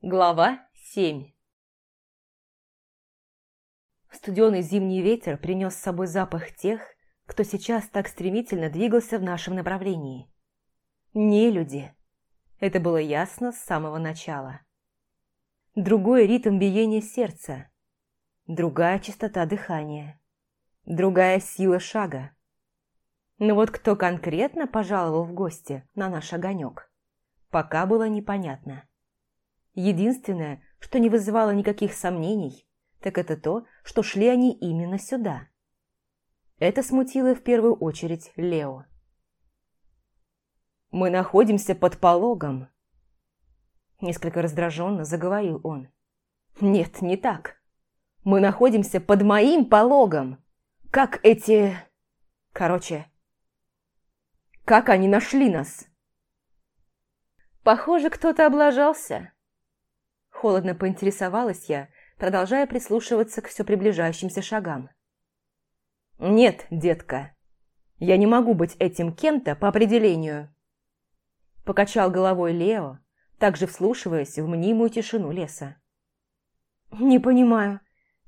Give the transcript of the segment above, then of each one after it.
Глава 7 Студеный зимний ветер принес с собой запах тех, кто сейчас так стремительно двигался в нашем направлении. Не люди. Это было ясно с самого начала. Другой ритм биения сердца, другая частота дыхания, другая сила шага. Но вот кто конкретно пожаловал в гости на наш огонек, пока было непонятно. Единственное, что не вызывало никаких сомнений, так это то, что шли они именно сюда. Это смутило в первую очередь Лео. «Мы находимся под пологом», – несколько раздраженно заговорил он. «Нет, не так. Мы находимся под моим пологом, как эти... Короче, как они нашли нас?» «Похоже, кто-то облажался», – холодно поинтересовалась я, продолжая прислушиваться к все приближающимся шагам. «Нет, детка, я не могу быть этим кем-то по определению», – покачал головой Лео, также вслушиваясь в мнимую тишину леса. «Не понимаю,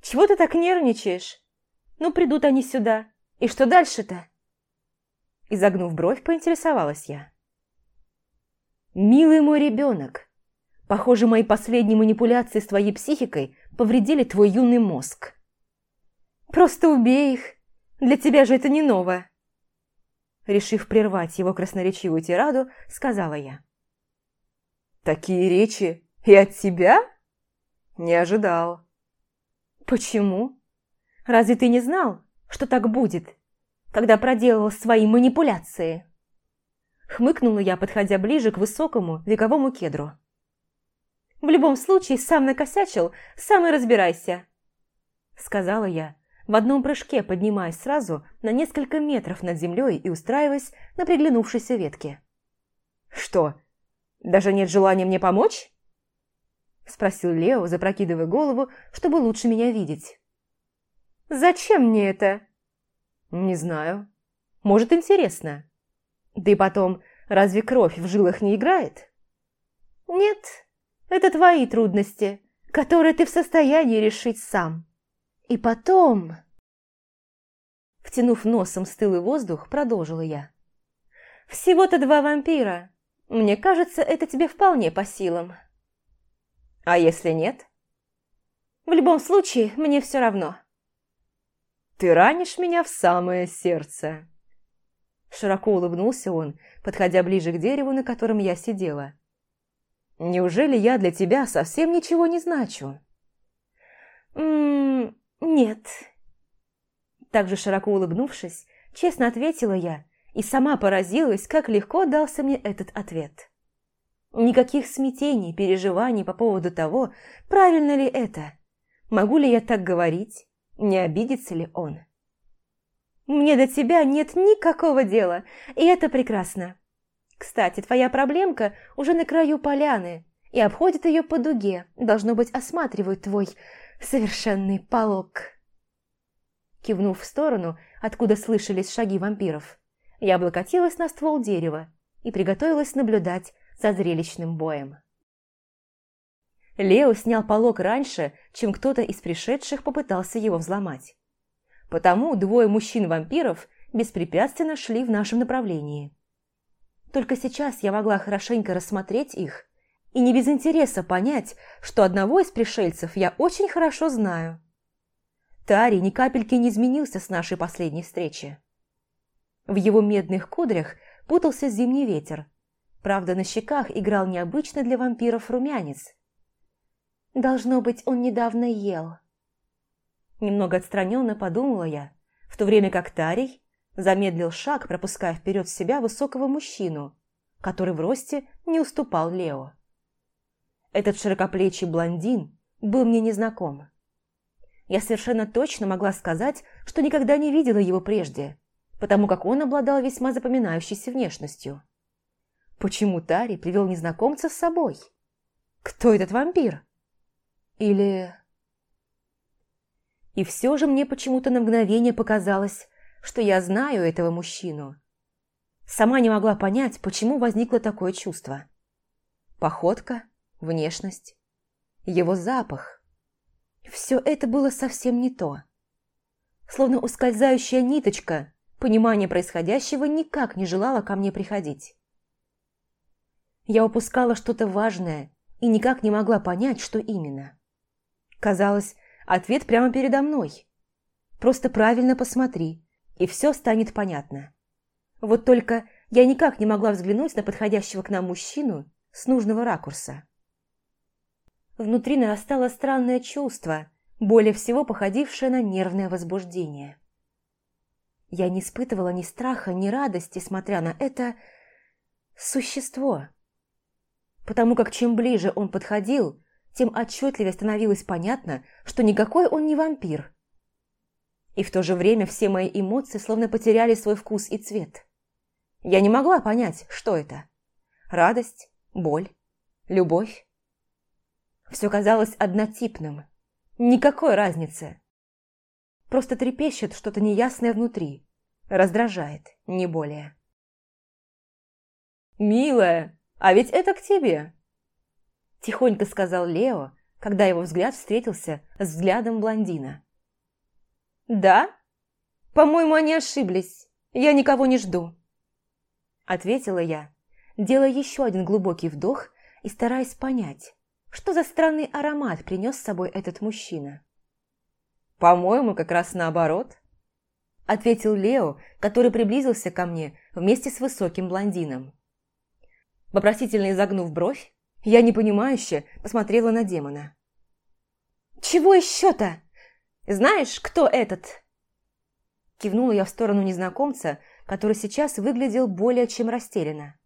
чего ты так нервничаешь? Ну, придут они сюда, и что дальше-то?» Изогнув бровь, поинтересовалась я. «Милый мой ребенок, похоже, мои последние манипуляции с твоей психикой повредили твой юный мозг». «Просто убей их, для тебя же это не ново!» Решив прервать его красноречивую тираду, сказала я. «Такие речи и от тебя?» «Не ожидал». «Почему? Разве ты не знал, что так будет, когда проделывал свои манипуляции?» Хмыкнула я, подходя ближе к высокому вековому кедру. «В любом случае, сам накосячил, сам и разбирайся», сказала я, в одном прыжке поднимаясь сразу на несколько метров над землей и устраиваясь на приглянувшейся ветке. «Что, даже нет желания мне помочь?» Спросил Лео, запрокидывая голову, чтобы лучше меня видеть. «Зачем мне это?» «Не знаю. Может, интересно. Да и потом, разве кровь в жилах не играет?» «Нет, это твои трудности, которые ты в состоянии решить сам. И потом...» Втянув носом стылый воздух, продолжила я. «Всего-то два вампира. Мне кажется, это тебе вполне по силам». «А если нет?» «В любом случае, мне все равно». «Ты ранишь меня в самое сердце!» Широко улыбнулся он, подходя ближе к дереву, на котором я сидела. «Неужели я для тебя совсем ничего не значу?» «Ммм, нет». Также широко улыбнувшись, честно ответила я и сама поразилась, как легко дался мне этот ответ. Никаких смятений, переживаний по поводу того, правильно ли это, могу ли я так говорить, не обидится ли он. Мне до тебя нет никакого дела, и это прекрасно. Кстати, твоя проблемка уже на краю поляны и обходит ее по дуге, должно быть, осматривают твой совершенный полог. Кивнув в сторону, откуда слышались шаги вампиров, я облокотилась на ствол дерева и приготовилась наблюдать за зрелищным боем. Лео снял полог раньше, чем кто-то из пришедших попытался его взломать. Потому двое мужчин-вампиров беспрепятственно шли в нашем направлении. Только сейчас я могла хорошенько рассмотреть их и не без интереса понять, что одного из пришельцев я очень хорошо знаю. Тари ни капельки не изменился с нашей последней встречи. В его медных кудрях путался зимний ветер, Правда, на щеках играл необычный для вампиров румянец. Должно быть, он недавно ел. Немного отстраненно подумала я, в то время как Тарий замедлил шаг, пропуская вперед себя высокого мужчину, который в росте не уступал Лео. Этот широкоплечий блондин был мне незнаком. Я совершенно точно могла сказать, что никогда не видела его прежде, потому как он обладал весьма запоминающейся внешностью. Почему Тари привел незнакомца с собой? Кто этот вампир? Или... И все же мне почему-то на мгновение показалось, что я знаю этого мужчину. Сама не могла понять, почему возникло такое чувство. Походка, внешность, его запах. Все это было совсем не то. Словно ускользающая ниточка, понимание происходящего никак не желало ко мне приходить. Я упускала что-то важное и никак не могла понять, что именно. Казалось, ответ прямо передо мной. Просто правильно посмотри, и все станет понятно. Вот только я никак не могла взглянуть на подходящего к нам мужчину с нужного ракурса. Внутри нарастало странное чувство, более всего походившее на нервное возбуждение. Я не испытывала ни страха, ни радости, смотря на это существо. Потому как чем ближе он подходил, тем отчетливее становилось понятно, что никакой он не вампир. И в то же время все мои эмоции словно потеряли свой вкус и цвет. Я не могла понять, что это. Радость, боль, любовь. Все казалось однотипным. Никакой разницы. Просто трепещет что-то неясное внутри. Раздражает, не более. «Милая, а ведь это к тебе!» Тихонько сказал Лео, когда его взгляд встретился с взглядом блондина. «Да? По-моему, они ошиблись. Я никого не жду». Ответила я, делая еще один глубокий вдох и стараясь понять, что за странный аромат принес с собой этот мужчина. «По-моему, как раз наоборот», – ответил Лео, который приблизился ко мне вместе с высоким блондином. Вопросительно изогнув бровь, я непонимающе посмотрела на демона. «Чего еще-то? Знаешь, кто этот?» Кивнула я в сторону незнакомца, который сейчас выглядел более чем растерянно.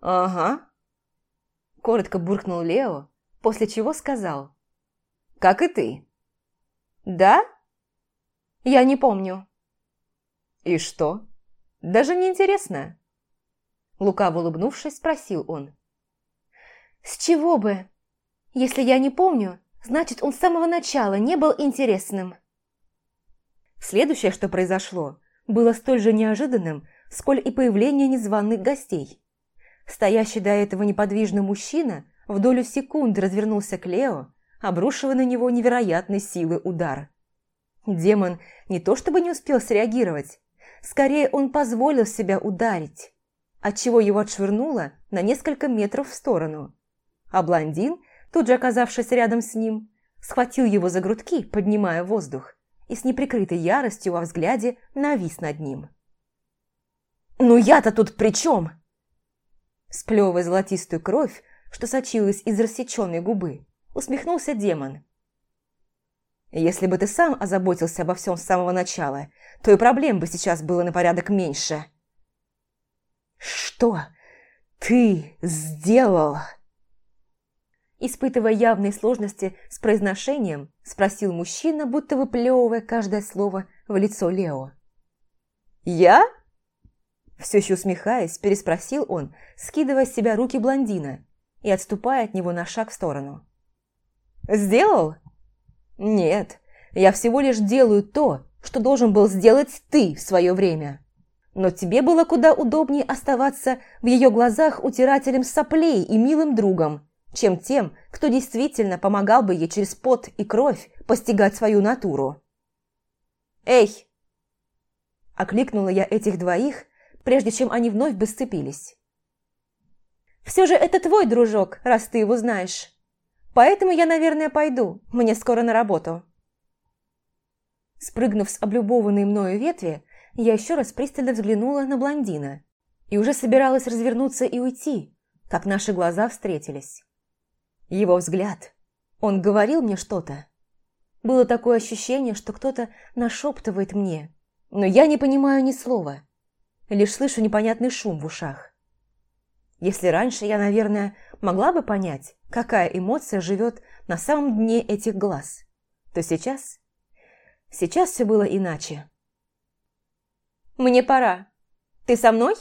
«Ага», – коротко буркнул Лео, после чего сказал. «Как и ты». «Да? Я не помню». «И что? Даже не интересно?» Лукаво улыбнувшись, спросил он. «С чего бы? Если я не помню, значит, он с самого начала не был интересным». Следующее, что произошло, было столь же неожиданным, сколь и появление незваных гостей. Стоящий до этого неподвижный мужчина в долю секунды развернулся к Лео, обрушивая на него невероятной силы удар. Демон не то чтобы не успел среагировать, скорее он позволил себя ударить, отчего его отшвырнуло на несколько метров в сторону. А блондин, тут же оказавшись рядом с ним, схватил его за грудки, поднимая воздух и с неприкрытой яростью во взгляде навис над ним. «Ну я-то тут при чем?» Сплевывая золотистую кровь, что сочилась из рассеченной губы, усмехнулся демон. «Если бы ты сам озаботился обо всем с самого начала, то и проблем бы сейчас было на порядок меньше». «Что ты сделал?» Испытывая явные сложности с произношением, спросил мужчина, будто выплевывая каждое слово в лицо Лео. «Я?» Все еще усмехаясь, переспросил он, скидывая с себя руки блондина и отступая от него на шаг в сторону. «Сделал?» «Нет, я всего лишь делаю то, что должен был сделать ты в свое время. Но тебе было куда удобнее оставаться в ее глазах утирателем соплей и милым другом, чем тем, кто действительно помогал бы ей через пот и кровь постигать свою натуру. «Эй!» Окликнула я этих двоих, прежде чем они вновь бы сцепились. «Все же это твой дружок, раз ты его знаешь. Поэтому я, наверное, пойду, мне скоро на работу». Спрыгнув с облюбованной мною ветви, я еще раз пристально взглянула на блондина и уже собиралась развернуться и уйти, как наши глаза встретились. Его взгляд. Он говорил мне что-то. Было такое ощущение, что кто-то нашептывает мне, но я не понимаю ни слова, лишь слышу непонятный шум в ушах. Если раньше я, наверное, могла бы понять, какая эмоция живет на самом дне этих глаз, то сейчас... Сейчас все было иначе. «Мне пора. Ты со мной?»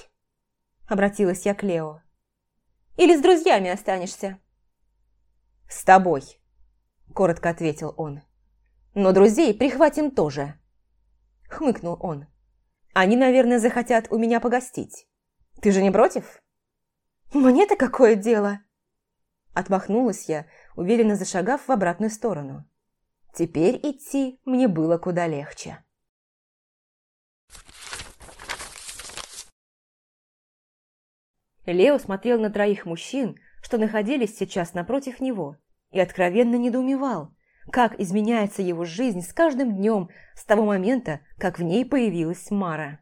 Обратилась я к Лео. «Или с друзьями останешься?» «С тобой», – коротко ответил он. «Но друзей прихватим тоже», – хмыкнул он. «Они, наверное, захотят у меня погостить. Ты же не против?» «Мне-то какое дело?» Отмахнулась я, уверенно зашагав в обратную сторону. Теперь идти мне было куда легче. Лео смотрел на троих мужчин, что находились сейчас напротив него, и откровенно недоумевал, как изменяется его жизнь с каждым днем с того момента, как в ней появилась Мара.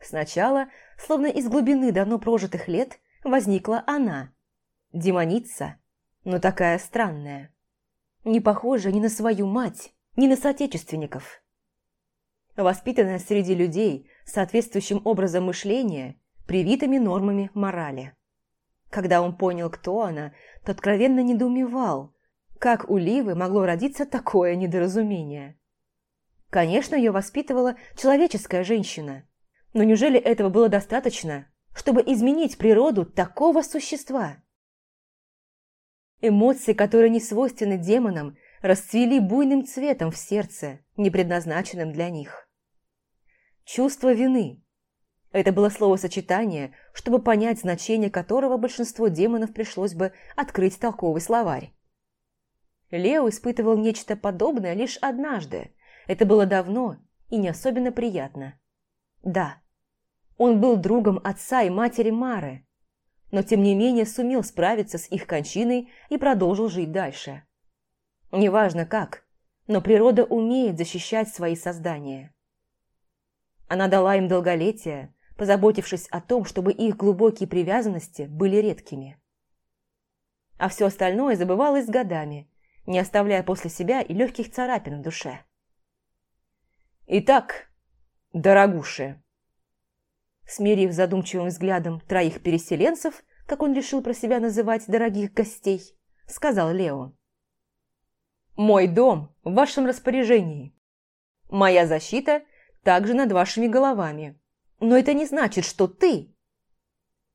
Сначала, словно из глубины давно прожитых лет, возникла она, демоница, но такая странная. Не похожа ни на свою мать, ни на соотечественников. Воспитанная среди людей соответствующим образом мышления, привитыми нормами морали. Когда он понял, кто она, то откровенно недоумевал, как у Ливы могло родиться такое недоразумение. Конечно, ее воспитывала человеческая женщина, но неужели этого было достаточно, чтобы изменить природу такого существа? Эмоции, которые не свойственны демонам, расцвели буйным цветом в сердце, не предназначенным для них. Чувство вины. Это было словосочетание, чтобы понять значение которого большинство демонов пришлось бы открыть толковый словарь. Лео испытывал нечто подобное лишь однажды. Это было давно и не особенно приятно. Да, он был другом отца и матери Мары, но тем не менее сумел справиться с их кончиной и продолжил жить дальше. Неважно как, но природа умеет защищать свои создания. Она дала им долголетие, позаботившись о том, чтобы их глубокие привязанности были редкими. А все остальное забывалось годами, не оставляя после себя и легких царапин в душе. «Итак, дорогуши!» Смирив задумчивым взглядом троих переселенцев, как он решил про себя называть дорогих гостей, сказал Лео. «Мой дом в вашем распоряжении. Моя защита также над вашими головами. Но это не значит, что ты...»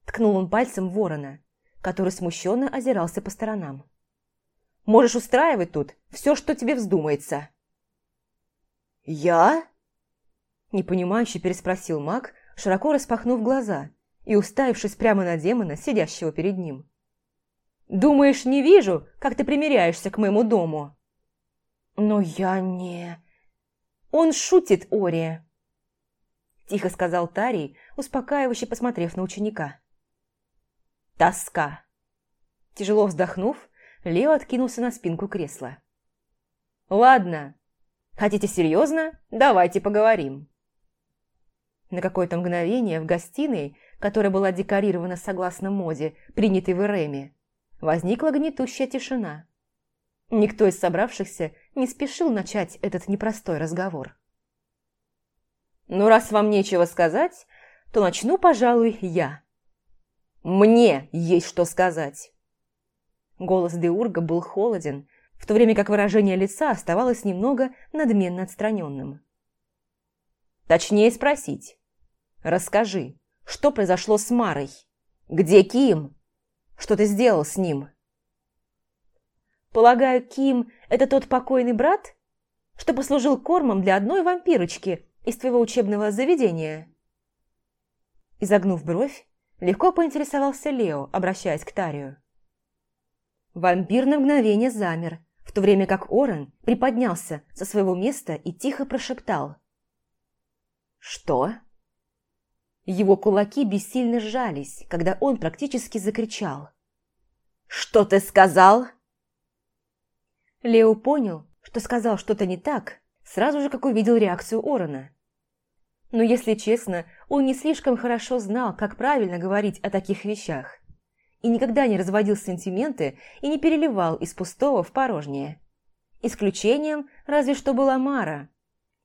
Ткнул он пальцем ворона, который смущенно озирался по сторонам. «Можешь устраивать тут все, что тебе вздумается». «Я?» Непонимающе переспросил маг, широко распахнув глаза и уставившись прямо на демона, сидящего перед ним. «Думаешь, не вижу, как ты примиряешься к моему дому?» «Но я не...» «Он шутит, Ория!» Тихо сказал Тарий, успокаивающе посмотрев на ученика. «Тоска!» Тяжело вздохнув, Лео откинулся на спинку кресла. «Ладно, хотите серьезно? Давайте поговорим». На какое-то мгновение в гостиной, которая была декорирована согласно моде, принятой в Эреме, возникла гнетущая тишина. Никто из собравшихся не спешил начать этот непростой разговор. «Ну, раз вам нечего сказать, то начну, пожалуй, я. Мне есть что сказать!» Голос Деурга был холоден, в то время как выражение лица оставалось немного надменно отстраненным. Точнее спросить, Расскажи, что произошло с Марой? Где Ким? Что ты сделал с ним? Полагаю, Ким – это тот покойный брат, что послужил кормом для одной вампирочки из твоего учебного заведения? Изогнув бровь, легко поинтересовался Лео, обращаясь к Тарию. Вампир на мгновение замер, в то время как Орен приподнялся со своего места и тихо прошептал. «Что?» Его кулаки бессильно сжались, когда он практически закричал. «Что ты сказал?» Лео понял, что сказал что-то не так, сразу же как увидел реакцию Орона. Но, если честно, он не слишком хорошо знал, как правильно говорить о таких вещах, и никогда не разводил сантименты и не переливал из пустого в порожнее. Исключением разве что была Мара,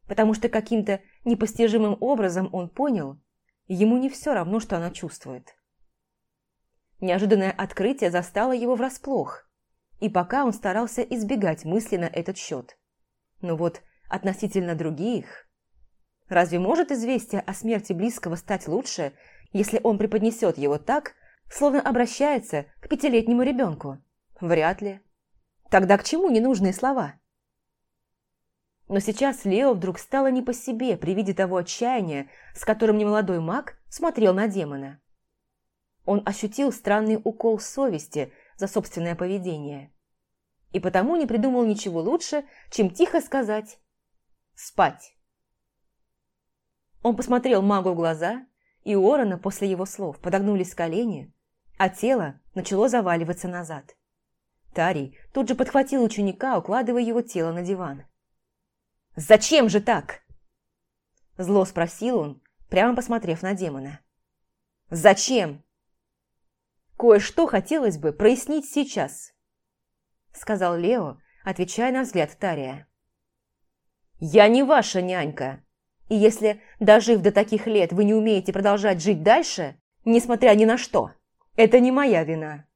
потому что каким-то непостижимым образом он понял, Ему не все равно, что она чувствует. Неожиданное открытие застало его врасплох, и пока он старался избегать мысли на этот счет. Но вот относительно других... Разве может известие о смерти близкого стать лучше, если он преподнесет его так, словно обращается к пятилетнему ребенку? Вряд ли. Тогда к чему ненужные слова? Но сейчас Лео вдруг стало не по себе при виде того отчаяния, с которым немолодой маг смотрел на демона. Он ощутил странный укол совести за собственное поведение. и потому не придумал ничего лучше, чем тихо сказать «спать». Он посмотрел магу в глаза, и у Орона после его слов подогнулись колени, а тело начало заваливаться назад. Тарий тут же подхватил ученика, укладывая его тело на диван. «Зачем же так?» Зло спросил он, прямо посмотрев на демона. «Зачем?» «Кое-что хотелось бы прояснить сейчас», сказал Лео, отвечая на взгляд Тария. «Я не ваша нянька, и если, дожив до таких лет, вы не умеете продолжать жить дальше, несмотря ни на что, это не моя вина.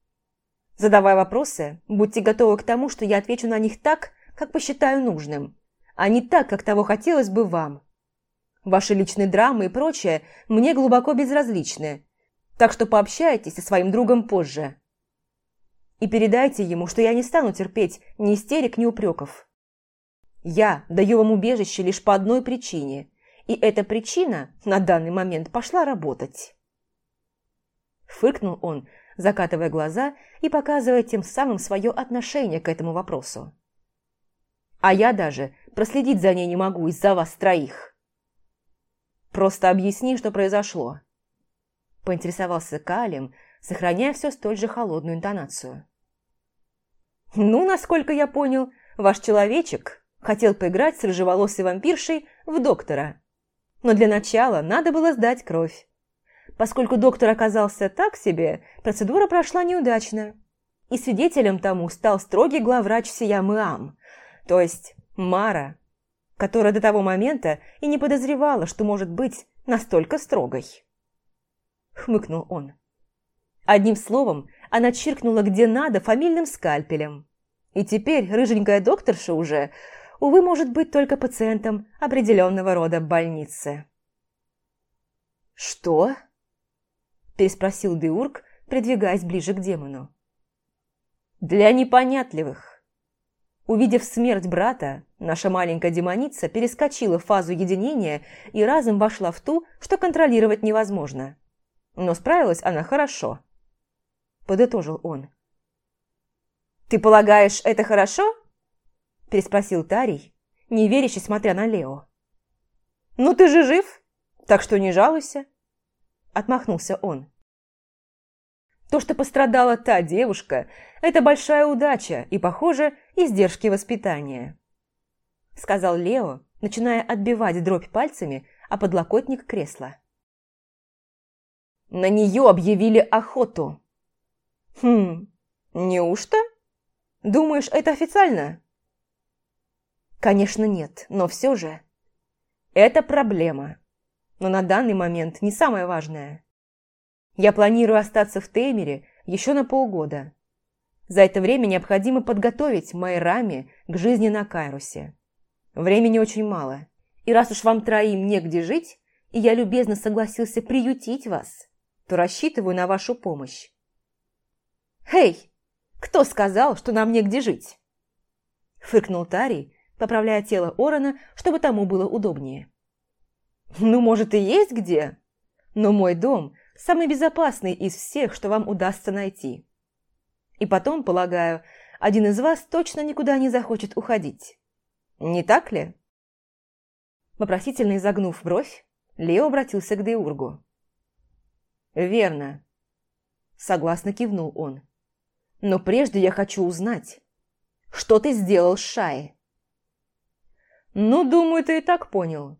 Задавая вопросы, будьте готовы к тому, что я отвечу на них так, как посчитаю нужным, а не так, как того хотелось бы вам. Ваши личные драмы и прочее мне глубоко безразличны, так что пообщайтесь со своим другом позже. И передайте ему, что я не стану терпеть ни истерик, ни упреков. Я даю вам убежище лишь по одной причине, и эта причина на данный момент пошла работать. Фыркнул он, закатывая глаза и показывая тем самым свое отношение к этому вопросу. А я даже проследить за ней не могу из-за вас троих. Просто объясни, что произошло. Поинтересовался Калим, сохраняя все столь же холодную интонацию. «Ну, насколько я понял, ваш человечек хотел поиграть с рыжеволосой вампиршей в доктора. Но для начала надо было сдать кровь. Поскольку доктор оказался так себе, процедура прошла неудачно. И свидетелем тому стал строгий главврач сия то есть Мара, которая до того момента и не подозревала, что может быть настолько строгой. Хмыкнул он. Одним словом, она чиркнула где надо фамильным скальпелем. И теперь рыженькая докторша уже, увы, может быть только пациентом определенного рода больницы. «Что?» – переспросил Деург, придвигаясь ближе к демону. «Для непонятливых. Увидев смерть брата, наша маленькая демоница перескочила фазу единения и разом вошла в ту, что контролировать невозможно. Но справилась она хорошо подытожил он. «Ты полагаешь, это хорошо?» Переспросил Тарий, неверяще смотря на Лео. «Ну ты же жив, так что не жалуйся», отмахнулся он. То, что пострадала та девушка, это большая удача и, похоже, издержки воспитания. Сказал Лео, начиная отбивать дробь пальцами о подлокотник кресла. На нее объявили охоту. «Хм, неужто? Думаешь, это официально?» «Конечно нет, но все же...» «Это проблема, но на данный момент не самое важное. Я планирую остаться в Теймере еще на полгода. За это время необходимо подготовить Майрами к жизни на Кайрусе. Времени очень мало, и раз уж вам троим негде жить, и я любезно согласился приютить вас, то рассчитываю на вашу помощь. «Эй, кто сказал, что нам негде жить?» Фыркнул Тари, поправляя тело Орона, чтобы тому было удобнее. «Ну, может, и есть где, но мой дом самый безопасный из всех, что вам удастся найти. И потом, полагаю, один из вас точно никуда не захочет уходить. Не так ли?» Вопросительно изогнув бровь, Лео обратился к Деургу. «Верно», — согласно кивнул он. Но прежде я хочу узнать, что ты сделал с Шай. Ну, думаю, ты и так понял.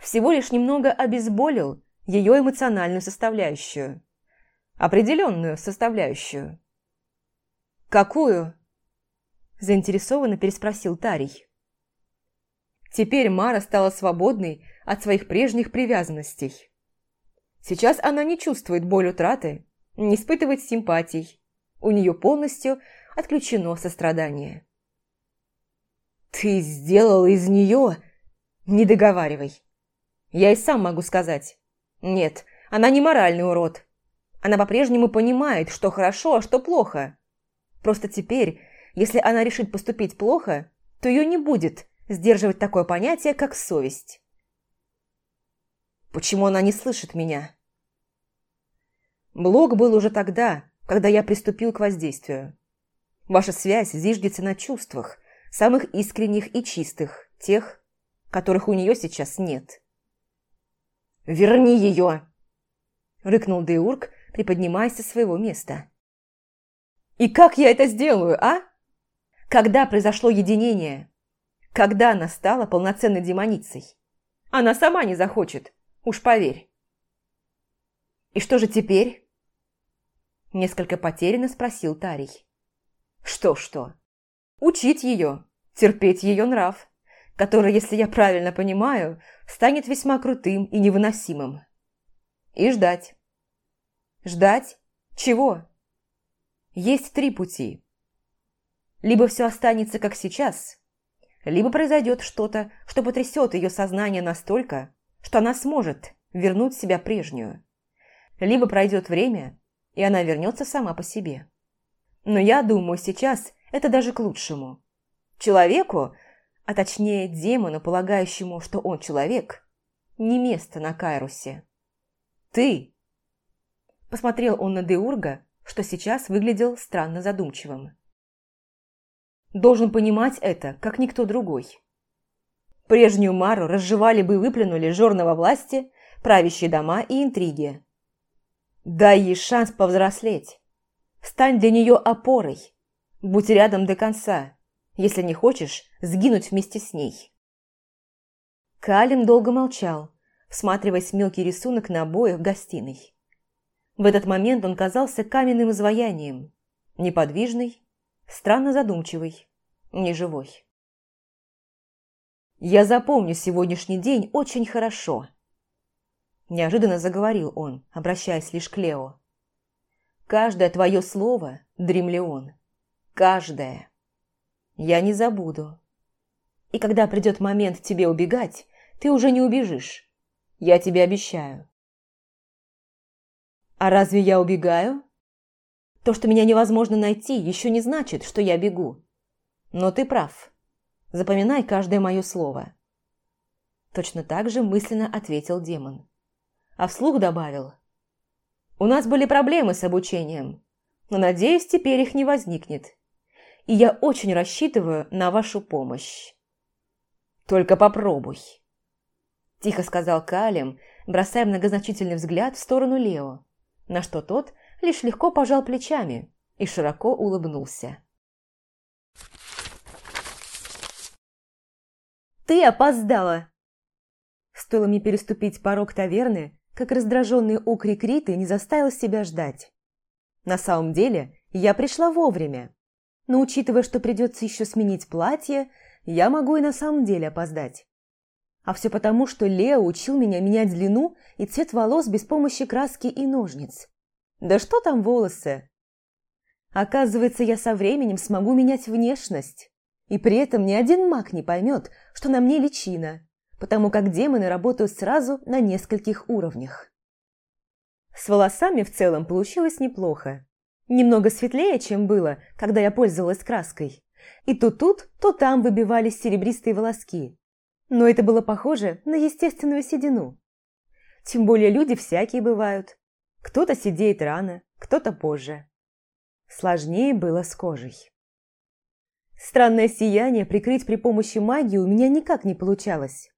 Всего лишь немного обезболил ее эмоциональную составляющую. Определенную составляющую. «Какую?» – заинтересованно переспросил Тарий. Теперь Мара стала свободной от своих прежних привязанностей. Сейчас она не чувствует боль утраты, не испытывает симпатий, у нее полностью отключено сострадание. «Ты сделал из нее...» «Не договаривай. Я и сам могу сказать. Нет, она не моральный урод. Она по-прежнему понимает, что хорошо, а что плохо. Просто теперь, если она решит поступить плохо, то ее не будет сдерживать такое понятие, как совесть. Почему она не слышит меня? Блок был уже тогда, когда я приступил к воздействию. Ваша связь зиждется на чувствах, самых искренних и чистых, тех, которых у нее сейчас нет. «Верни ее!» – рыкнул Деург, приподнимаясь со своего места. «И как я это сделаю, а? Когда произошло единение? Когда она стала полноценной демоницей? Она сама не захочет, уж поверь». «И что же теперь?» Несколько потерянно спросил Тарий. «Что-что? Учить ее, терпеть ее нрав, который, если я правильно понимаю, станет весьма крутым и невыносимым. И ждать. Ждать? Чего? Есть три пути. Либо все останется как сейчас, либо произойдет что-то, что потрясет ее сознание настолько, что она сможет вернуть себя прежнюю. Либо пройдет время, и она вернется сама по себе. Но я думаю, сейчас это даже к лучшему. Человеку, а точнее демону, полагающему, что он человек, не место на Кайрусе. Ты Посмотрел он на Деурга, что сейчас выглядел странно задумчивым. Должен понимать это, как никто другой. Прежнюю Мару разжевали бы и выплюнули жорного власти, правящие дома и интриги. Дай ей шанс повзрослеть. Стань для нее опорой. Будь рядом до конца, если не хочешь сгинуть вместе с ней. Калим долго молчал, всматриваясь в мелкий рисунок на обоях в гостиной. В этот момент он казался каменным изваянием, неподвижный, странно задумчивый, неживой. «Я запомню сегодняшний день очень хорошо», – неожиданно заговорил он, обращаясь лишь к Лео. «Каждое твое слово, Дремлеон, каждое. Я не забуду. И когда придет момент тебе убегать, ты уже не убежишь. Я тебе обещаю. А разве я убегаю? То, что меня невозможно найти, еще не значит, что я бегу. Но ты прав. Запоминай каждое мое слово. Точно так же мысленно ответил демон. А вслух добавил. У нас были проблемы с обучением, но, надеюсь, теперь их не возникнет. И я очень рассчитываю на вашу помощь. Только попробуй. Тихо сказал Калем, бросая многозначительный взгляд в сторону Лео на что тот лишь легко пожал плечами и широко улыбнулся. «Ты опоздала!» Стоило мне переступить порог таверны, как раздраженный окрик Риты не заставил себя ждать. На самом деле, я пришла вовремя. Но учитывая, что придется еще сменить платье, я могу и на самом деле опоздать. А все потому, что Лео учил меня менять длину и цвет волос без помощи краски и ножниц. Да что там волосы? Оказывается, я со временем смогу менять внешность. И при этом ни один маг не поймет, что на мне личина, потому как демоны работают сразу на нескольких уровнях. С волосами в целом получилось неплохо. Немного светлее, чем было, когда я пользовалась краской. И то тут, то там выбивались серебристые волоски но это было похоже на естественную седину. Тем более люди всякие бывают. Кто-то сидеет рано, кто-то позже. Сложнее было с кожей. Странное сияние прикрыть при помощи магии у меня никак не получалось.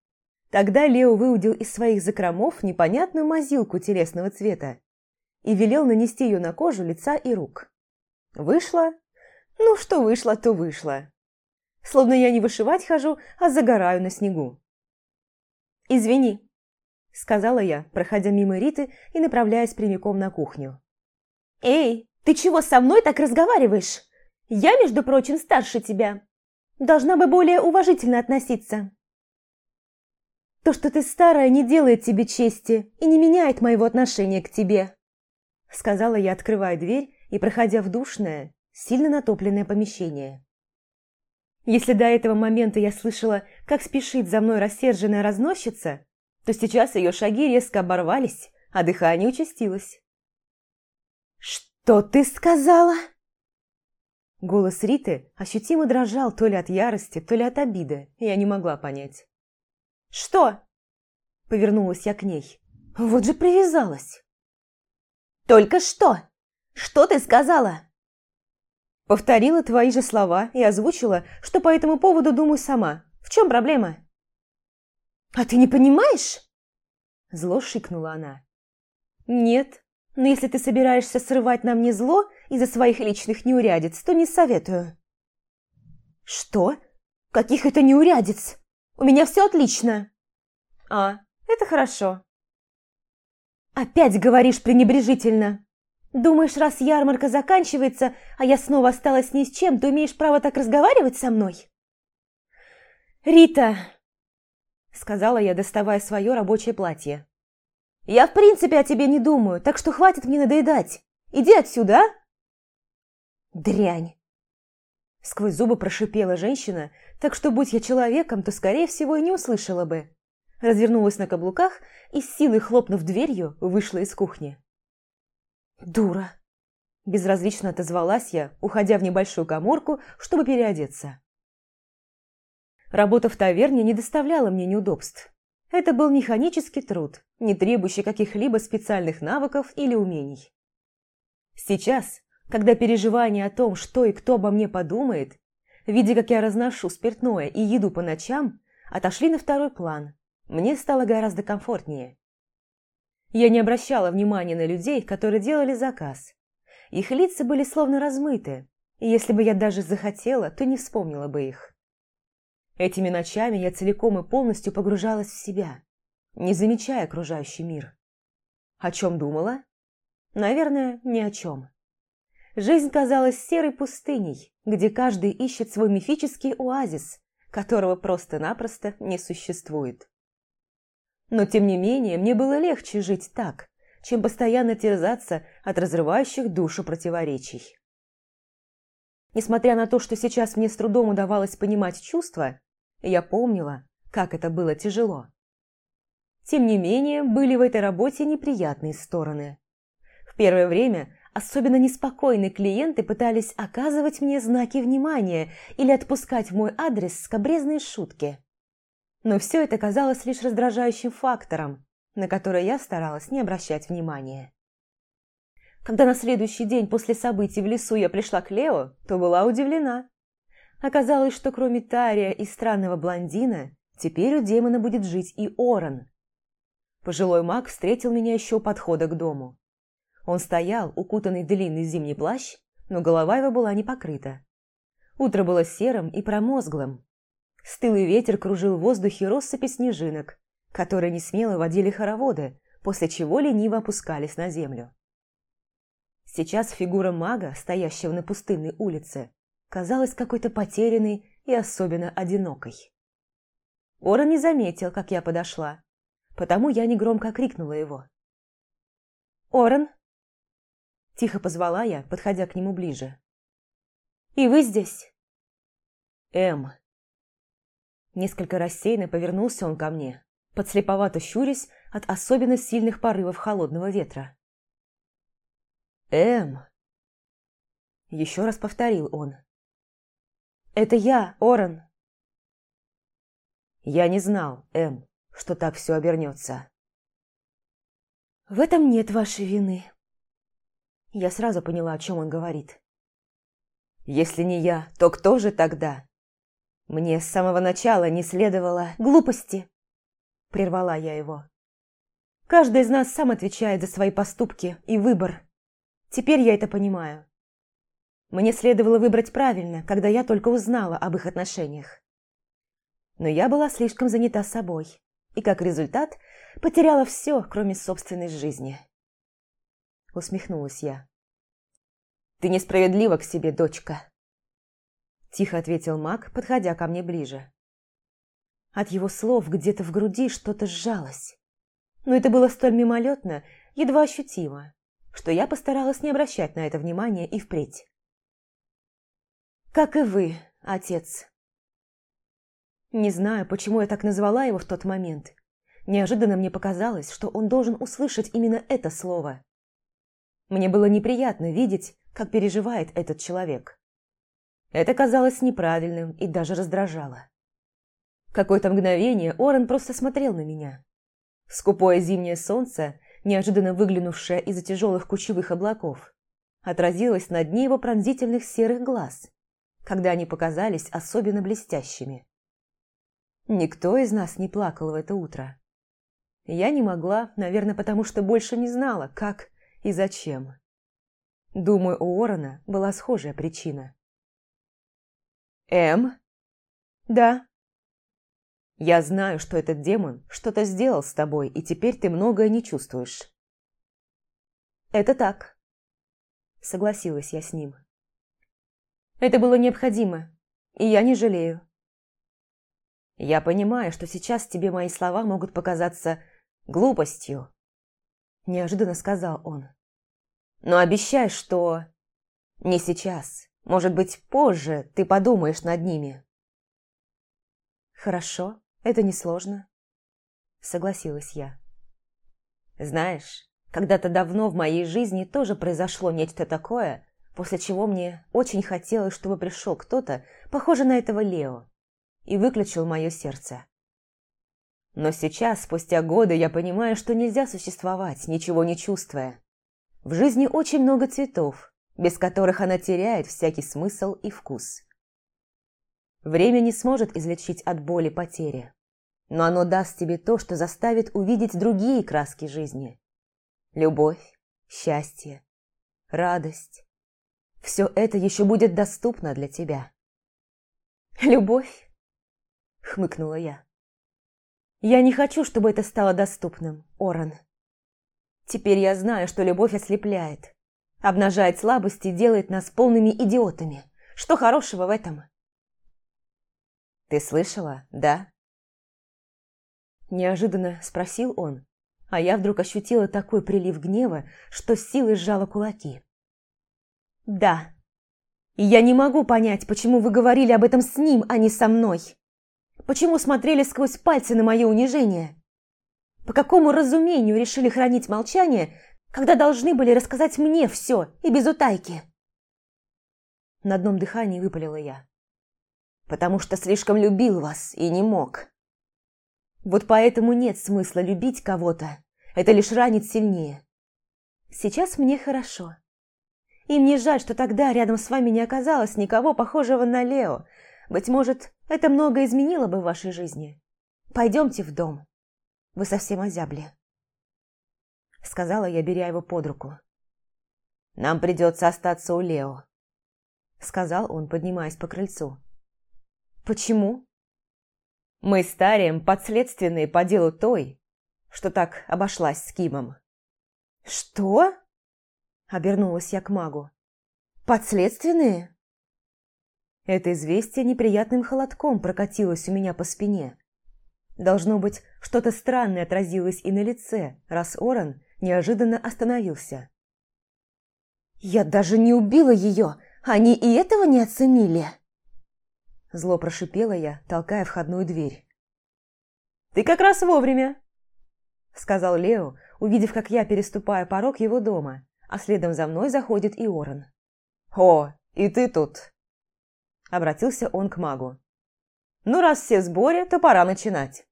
Тогда Лео выудил из своих закромов непонятную мазилку телесного цвета и велел нанести ее на кожу лица и рук. Вышло? Ну, что вышло, то вышло словно я не вышивать хожу, а загораю на снегу. «Извини», – сказала я, проходя мимо Риты и направляясь прямиком на кухню. «Эй, ты чего со мной так разговариваешь? Я, между прочим, старше тебя. Должна бы более уважительно относиться». «То, что ты старая, не делает тебе чести и не меняет моего отношения к тебе», – сказала я, открывая дверь и проходя в душное, сильно натопленное помещение. Если до этого момента я слышала, как спешит за мной рассерженная разносчица, то сейчас ее шаги резко оборвались, а дыхание участилось. «Что ты сказала?» Голос Риты ощутимо дрожал то ли от ярости, то ли от обиды, я не могла понять. «Что?» – повернулась я к ней. «Вот же привязалась!» «Только что? Что ты сказала?» Повторила твои же слова и озвучила, что по этому поводу думаю сама. В чем проблема? А ты не понимаешь? Зло шикнула она. Нет, но если ты собираешься срывать на мне зло из-за своих личных неурядиц, то не советую. Что? Каких это неурядиц? У меня все отлично. А, это хорошо. Опять говоришь пренебрежительно. Думаешь, раз ярмарка заканчивается, а я снова осталась ни с чем, ты имеешь право так разговаривать со мной? Рита, сказала я, доставая свое рабочее платье. Я в принципе о тебе не думаю, так что хватит мне надоедать. Иди отсюда, а? Дрянь. Сквозь зубы прошипела женщина, так что, будь я человеком, то, скорее всего, и не услышала бы. Развернулась на каблуках и, с силой хлопнув дверью, вышла из кухни. «Дура!» Безразлично отозвалась я, уходя в небольшую коморку, чтобы переодеться. Работа в таверне не доставляла мне неудобств. Это был механический труд, не требующий каких-либо специальных навыков или умений. Сейчас, когда переживания о том, что и кто обо мне подумает, видя, как я разношу спиртное и еду по ночам, отошли на второй план, мне стало гораздо комфортнее. Я не обращала внимания на людей, которые делали заказ. Их лица были словно размыты, и если бы я даже захотела, то не вспомнила бы их. Этими ночами я целиком и полностью погружалась в себя, не замечая окружающий мир. О чем думала? Наверное, ни о чем. Жизнь казалась серой пустыней, где каждый ищет свой мифический оазис, которого просто-напросто не существует. Но тем не менее, мне было легче жить так, чем постоянно терзаться от разрывающих душу противоречий. Несмотря на то, что сейчас мне с трудом удавалось понимать чувства, я помнила, как это было тяжело. Тем не менее, были в этой работе неприятные стороны. В первое время особенно неспокойные клиенты пытались оказывать мне знаки внимания или отпускать в мой адрес скобрезные шутки. Но все это казалось лишь раздражающим фактором, на который я старалась не обращать внимания. Когда на следующий день после событий в лесу я пришла к Лео, то была удивлена. Оказалось, что кроме Тария и странного блондина, теперь у демона будет жить и Оран. Пожилой маг встретил меня еще у подхода к дому. Он стоял, укутанный длинный зимний плащ, но голова его была не покрыта. Утро было серым и промозглым, Стылый ветер кружил в воздухе россыпи снежинок, которые не смело водили хороводы, после чего лениво опускались на землю. Сейчас фигура мага, стоящего на пустынной улице, казалась какой-то потерянной и особенно одинокой. Ора не заметил, как я подошла, потому я негромко крикнула его. «Оран!» Тихо позвала я, подходя к нему ближе. «И вы здесь?» «Эм!» Несколько рассеянно повернулся он ко мне, подслеповато щурясь от особенно сильных порывов холодного ветра. «Эм!» Еще раз повторил он. «Это я, Оран!» «Я не знал, Эм, что так все обернется». «В этом нет вашей вины». Я сразу поняла, о чем он говорит. «Если не я, то кто же тогда?» Мне с самого начала не следовало глупости. Прервала я его. Каждый из нас сам отвечает за свои поступки и выбор. Теперь я это понимаю. Мне следовало выбрать правильно, когда я только узнала об их отношениях. Но я была слишком занята собой, и как результат потеряла все, кроме собственной жизни. Усмехнулась я. «Ты несправедлива к себе, дочка», Тихо ответил маг, подходя ко мне ближе. От его слов где-то в груди что-то сжалось. Но это было столь мимолетно, едва ощутимо, что я постаралась не обращать на это внимания и впредь. «Как и вы, отец». Не знаю, почему я так назвала его в тот момент. Неожиданно мне показалось, что он должен услышать именно это слово. Мне было неприятно видеть, как переживает этот человек. Это казалось неправильным и даже раздражало. Какое-то мгновение Орен просто смотрел на меня. Скупое зимнее солнце, неожиданно выглянувшее из-за тяжелых кучевых облаков, отразилось на дне его пронзительных серых глаз, когда они показались особенно блестящими. Никто из нас не плакал в это утро. Я не могла, наверное, потому что больше не знала, как и зачем. Думаю, у Орона была схожая причина. «Эм?» «Да». «Я знаю, что этот демон что-то сделал с тобой, и теперь ты многое не чувствуешь». «Это так», — согласилась я с ним. «Это было необходимо, и я не жалею». «Я понимаю, что сейчас тебе мои слова могут показаться глупостью», – неожиданно сказал он. «Но обещай, что не сейчас, может быть, позже ты подумаешь над ними». «Хорошо, это несложно», – согласилась я. «Знаешь, когда-то давно в моей жизни тоже произошло нечто такое, после чего мне очень хотелось, чтобы пришел кто-то, похожий на этого Лео, и выключил мое сердце. Но сейчас, спустя годы, я понимаю, что нельзя существовать, ничего не чувствуя. В жизни очень много цветов, без которых она теряет всякий смысл и вкус. Время не сможет излечить от боли потери, но оно даст тебе то, что заставит увидеть другие краски жизни. Любовь, счастье, радость. Все это еще будет доступно для тебя. «Любовь?» – хмыкнула я. Я не хочу, чтобы это стало доступным, Оран. Теперь я знаю, что любовь ослепляет, обнажает слабости и делает нас полными идиотами. Что хорошего в этом? Ты слышала, да? Неожиданно спросил он, а я вдруг ощутила такой прилив гнева, что силой сжала кулаки. Да. И я не могу понять, почему вы говорили об этом с ним, а не со мной. Почему смотрели сквозь пальцы на мое унижение? По какому разумению решили хранить молчание, когда должны были рассказать мне все и без утайки? На одном дыхании выпалила я. Потому что слишком любил вас и не мог. Вот поэтому нет смысла любить кого-то. Это лишь ранит сильнее. Сейчас мне хорошо. И мне жаль, что тогда рядом с вами не оказалось никого похожего на Лео, быть может, это много изменило бы в вашей жизни. Пойдемте в дом. Вы совсем озябли. Сказала я, беря его под руку. Нам придется остаться у Лео. Сказал он, поднимаясь по крыльцу. Почему? Мы с подследственные по делу той, что так обошлась с Кимом. Что? Обернулась я к магу. Подследственные? Это известие неприятным холодком прокатилось у меня по спине. Должно быть, что-то странное отразилось и на лице, раз Оран неожиданно остановился. «Я даже не убила ее! Они и этого не оценили!» Зло прошипела я, толкая входную дверь. «Ты как раз вовремя!» Сказал Лео, увидев, как я переступаю порог его дома, а следом за мной заходит и Оран. «О, и ты тут!» Обратился он к магу. «Ну, раз все в сборе, то пора начинать».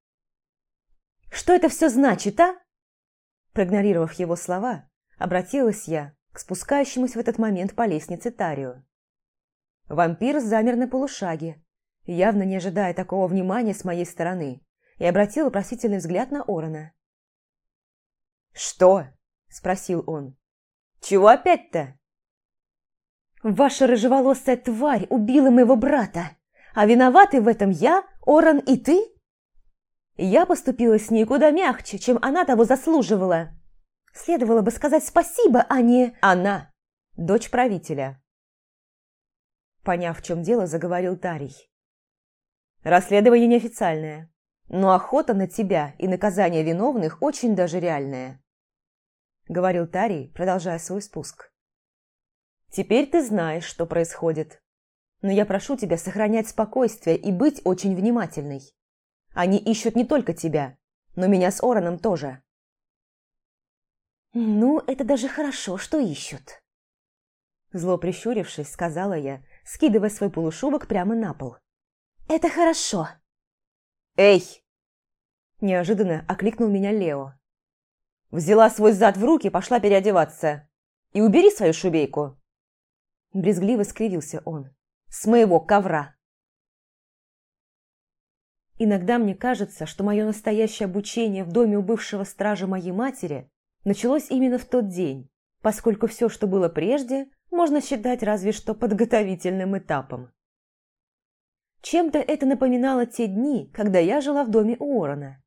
«Что это все значит, а?» Проигнорировав его слова, обратилась я к спускающемуся в этот момент по лестнице Тарию. Вампир замер на полушаге, явно не ожидая такого внимания с моей стороны, и обратил вопросительный взгляд на Орона. «Что?» – спросил он. «Чего опять-то?» Ваша рыжеволосая тварь убила моего брата, а виноваты в этом я, Оран и ты? Я поступила с ней куда мягче, чем она того заслуживала. Следовало бы сказать спасибо, а не она, дочь правителя. Поняв, в чем дело, заговорил Тарий. Расследование неофициальное, но охота на тебя и наказание виновных очень даже реальное. Говорил Тарий, продолжая свой спуск. Теперь ты знаешь, что происходит. Но я прошу тебя сохранять спокойствие и быть очень внимательной. Они ищут не только тебя, но меня с Ороном тоже. Ну, это даже хорошо, что ищут. Зло прищурившись, сказала я, скидывая свой полушубок прямо на пол. Это хорошо. Эй! Неожиданно окликнул меня Лео. Взяла свой зад в руки, пошла переодеваться. И убери свою шубейку. Брезгливо скривился он. «С моего ковра!» Иногда мне кажется, что мое настоящее обучение в доме у бывшего стража моей матери началось именно в тот день, поскольку все, что было прежде, можно считать разве что подготовительным этапом. Чем-то это напоминало те дни, когда я жила в доме Уоррена.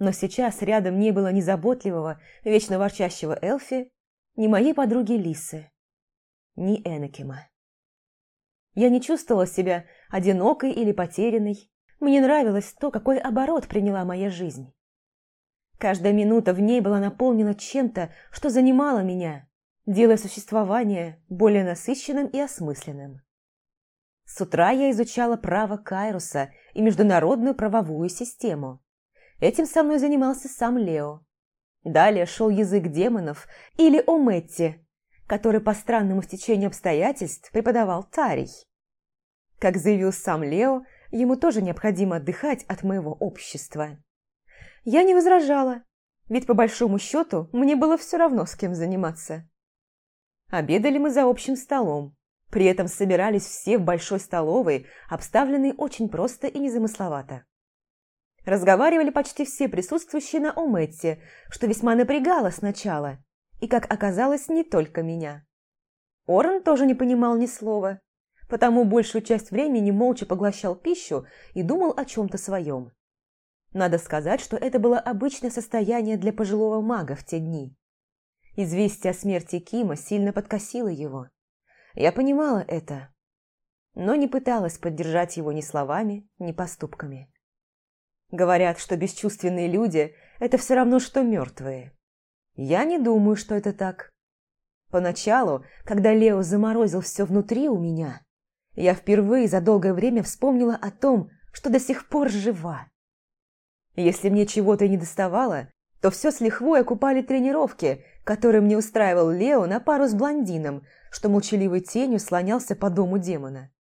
Но сейчас рядом не было ни заботливого, вечно ворчащего Элфи, ни моей подруги Лисы, ни Энакима. Я не чувствовала себя одинокой или потерянной. Мне нравилось то, какой оборот приняла моя жизнь. Каждая минута в ней была наполнена чем-то, что занимало меня, делая существование более насыщенным и осмысленным. С утра я изучала право Кайруса и международную правовую систему. Этим со мной занимался сам Лео. Далее шел язык демонов или Ометти, который по странному стечению обстоятельств преподавал Тарий. Как заявил сам Лео, ему тоже необходимо отдыхать от моего общества. Я не возражала, ведь по большому счету мне было все равно, с кем заниматься. Обедали мы за общим столом. При этом собирались все в большой столовой, обставленной очень просто и незамысловато. Разговаривали почти все присутствующие на Ометте, что весьма напрягало сначала, и, как оказалось, не только меня. Орен тоже не понимал ни слова, потому большую часть времени молча поглощал пищу и думал о чем-то своем. Надо сказать, что это было обычное состояние для пожилого мага в те дни. Известие о смерти Кима сильно подкосило его. Я понимала это, но не пыталась поддержать его ни словами, ни поступками. Говорят, что бесчувственные люди – это все равно, что мертвые. Я не думаю, что это так. Поначалу, когда Лео заморозил все внутри у меня, я впервые за долгое время вспомнила о том, что до сих пор жива. Если мне чего-то не доставало, то все с лихвой окупали тренировки, которые мне устраивал Лео на пару с блондином, что молчаливой тенью слонялся по дому демона.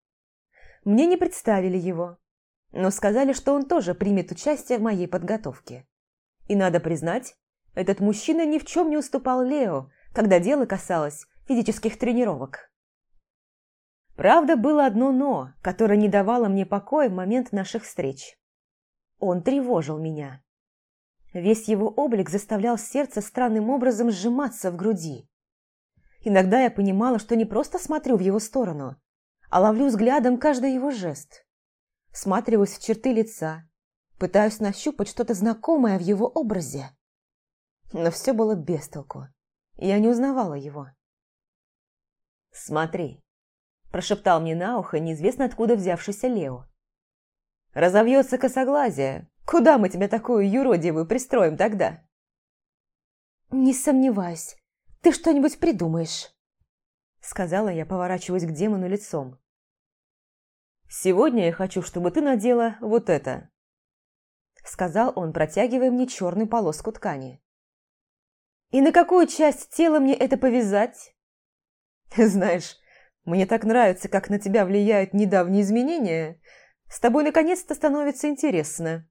Мне не представили его, но сказали, что он тоже примет участие в моей подготовке. И надо признать, этот мужчина ни в чем не уступал Лео, когда дело касалось физических тренировок. Правда, было одно «но», которое не давало мне покоя в момент наших встреч. Он тревожил меня. Весь его облик заставлял сердце странным образом сжиматься в груди. Иногда я понимала, что не просто смотрю в его сторону, а ловлю взглядом каждый его жест. Всматриваюсь в черты лица, пытаюсь нащупать что-то знакомое в его образе. Но все было без толку. Я не узнавала его. «Смотри», – прошептал мне на ухо неизвестно откуда взявшийся Лео. Разовьется косоглазие. Куда мы тебе такую юродивую пристроим тогда?» «Не сомневаюсь. Ты что-нибудь придумаешь», — сказала я, поворачиваясь к демону лицом. «Сегодня я хочу, чтобы ты надела вот это», — сказал он, протягивая мне черную полоску ткани. «И на какую часть тела мне это повязать?» «Знаешь, мне так нравится, как на тебя влияют недавние изменения. С тобой наконец-то становится интересно».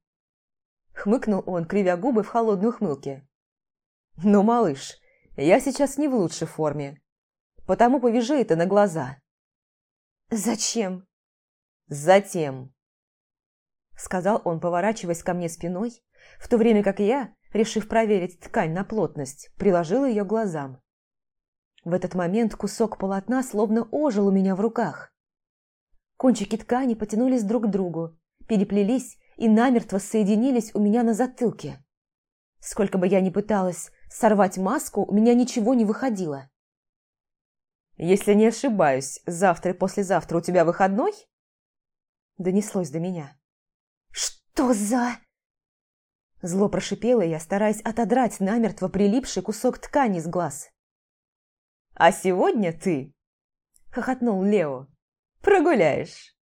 Хмыкнул он, кривя губы в холодной ухмылке. «Ну, малыш, я сейчас не в лучшей форме, потому повяжи это на глаза». «Зачем?» «Затем», — сказал он, поворачиваясь ко мне спиной, в то время как я, решив проверить ткань на плотность, приложила ее глазам. В этот момент кусок полотна словно ожил у меня в руках. Кончики ткани потянулись друг к другу, переплелись и намертво соединились у меня на затылке. Сколько бы я ни пыталась сорвать маску, у меня ничего не выходило. «Если не ошибаюсь, завтра и послезавтра у тебя выходной?» Донеслось до меня. «Что за...» Зло прошипела я, стараясь отодрать намертво прилипший кусок ткани с глаз. «А сегодня ты...» — хохотнул Лео прогуляешь.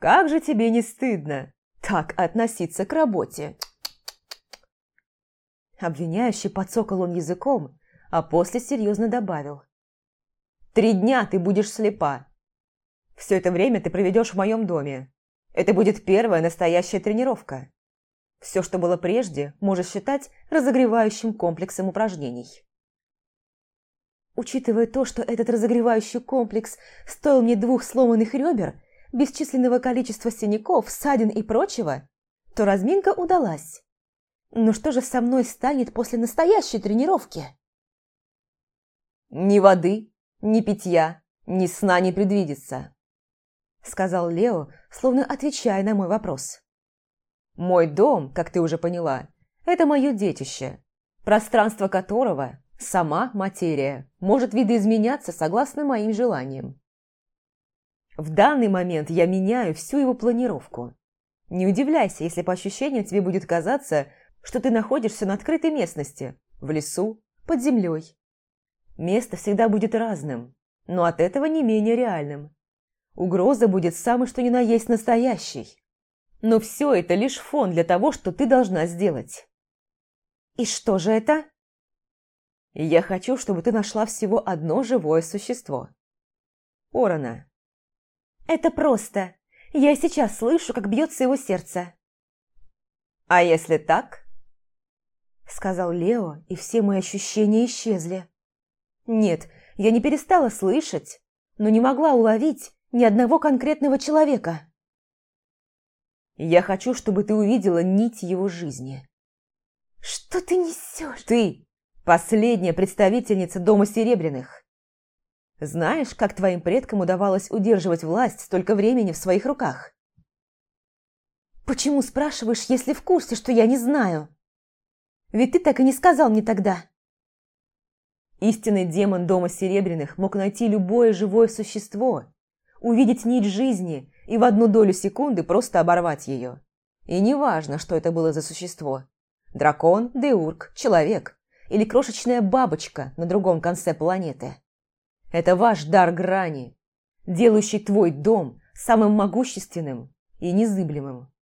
Как же тебе не стыдно так относиться к работе?» Обвиняющий подсокал он языком, а после серьезно добавил. «Три дня ты будешь слепа. Все это время ты проведешь в моем доме. Это будет первая настоящая тренировка. Все, что было прежде, можешь считать разогревающим комплексом упражнений». Учитывая то, что этот разогревающий комплекс стоил мне двух сломанных ребер, бесчисленного количества синяков, ссадин и прочего, то разминка удалась. Но что же со мной станет после настоящей тренировки? «Ни воды, ни питья, ни сна не предвидится», сказал Лео, словно отвечая на мой вопрос. «Мой дом, как ты уже поняла, это мое детище, пространство которого, сама материя, может видоизменяться согласно моим желаниям. В данный момент я меняю всю его планировку. Не удивляйся, если по ощущениям тебе будет казаться, что ты находишься на открытой местности, в лесу, под землей. Место всегда будет разным, но от этого не менее реальным. Угроза будет самой что ни на есть настоящей. Но все это лишь фон для того, что ты должна сделать. И что же это? Я хочу, чтобы ты нашла всего одно живое существо. Орона. Это просто. Я сейчас слышу, как бьется его сердце. А если так? Сказал Лео, и все мои ощущения исчезли. Нет, я не перестала слышать, но не могла уловить, ни одного конкретного человека. Я хочу, чтобы ты увидела нить его жизни. Что ты несешь? Ты – последняя представительница Дома Серебряных. Знаешь, как твоим предкам удавалось удерживать власть столько времени в своих руках? Почему спрашиваешь, если в курсе, что я не знаю? Ведь ты так и не сказал мне тогда. Истинный демон Дома Серебряных мог найти любое живое существо, увидеть нить жизни и в одну долю секунды просто оборвать ее. И неважно, что это было за существо. Дракон, деург, человек или крошечная бабочка на другом конце планеты. Это ваш дар грани, делающий твой дом самым могущественным и незыблемым.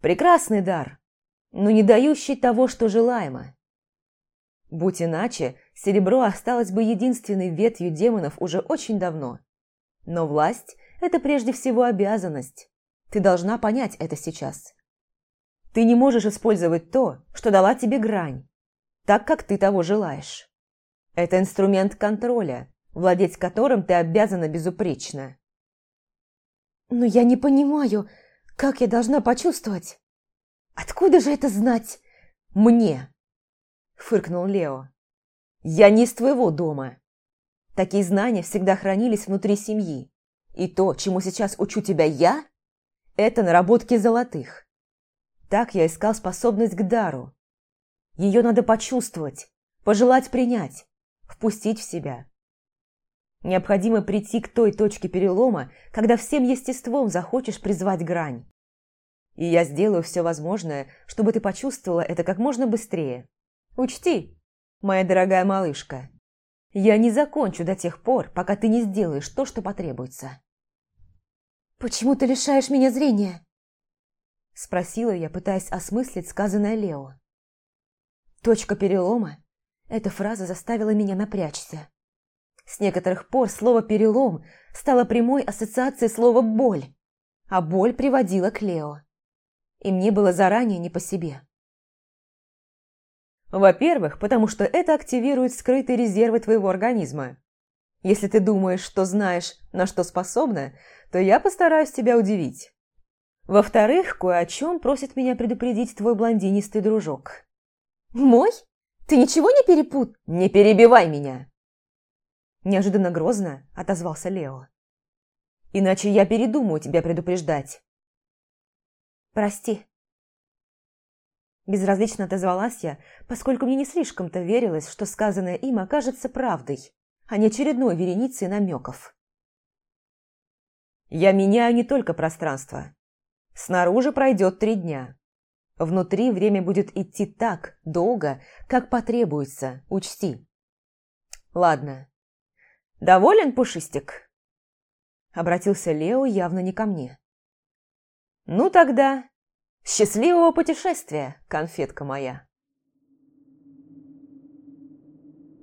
Прекрасный дар, но не дающий того, что желаемо. Будь иначе, серебро осталось бы единственной ветвью демонов уже очень давно. Но власть – это прежде всего обязанность. Ты должна понять это сейчас. Ты не можешь использовать то, что дала тебе грань, так, как ты того желаешь. Это инструмент контроля, владеть которым ты обязана безупречно. Но я не понимаю, как я должна почувствовать? Откуда же это знать? Мне, фыркнул Лео. Я не из твоего дома. Такие знания всегда хранились внутри семьи. И то, чему сейчас учу тебя я, это наработки золотых. Так я искал способность к дару. Ее надо почувствовать, пожелать принять, впустить в себя. Необходимо прийти к той точке перелома, когда всем естеством захочешь призвать грань. И я сделаю все возможное, чтобы ты почувствовала это как можно быстрее. Учти, моя дорогая малышка, я не закончу до тех пор, пока ты не сделаешь то, что потребуется. «Почему ты лишаешь меня зрения?» Спросила я, пытаясь осмыслить сказанное Лео. Точка перелома. Эта фраза заставила меня напрячься. С некоторых пор слово «перелом» стало прямой ассоциацией слова «боль», а боль приводила к Лео. И мне было заранее не по себе. Во-первых, потому что это активирует скрытые резервы твоего организма. Если ты думаешь, что знаешь, на что способна, то я постараюсь тебя удивить. Во-вторых, кое о чем просит меня предупредить твой блондинистый дружок. «Мой? Ты ничего не перепут...» «Не перебивай меня!» Неожиданно грозно отозвался Лео. «Иначе я передумаю тебя предупреждать». «Прости», Безразлично отозвалась я, поскольку мне не слишком-то верилось, что сказанное им окажется правдой, а не очередной вереницей намеков. Я меняю не только пространство. Снаружи пройдет три дня. Внутри время будет идти так долго, как потребуется, учти. Ладно. Доволен, Пушистик? Обратился Лео явно не ко мне. Ну тогда Счастливого путешествия, конфетка моя!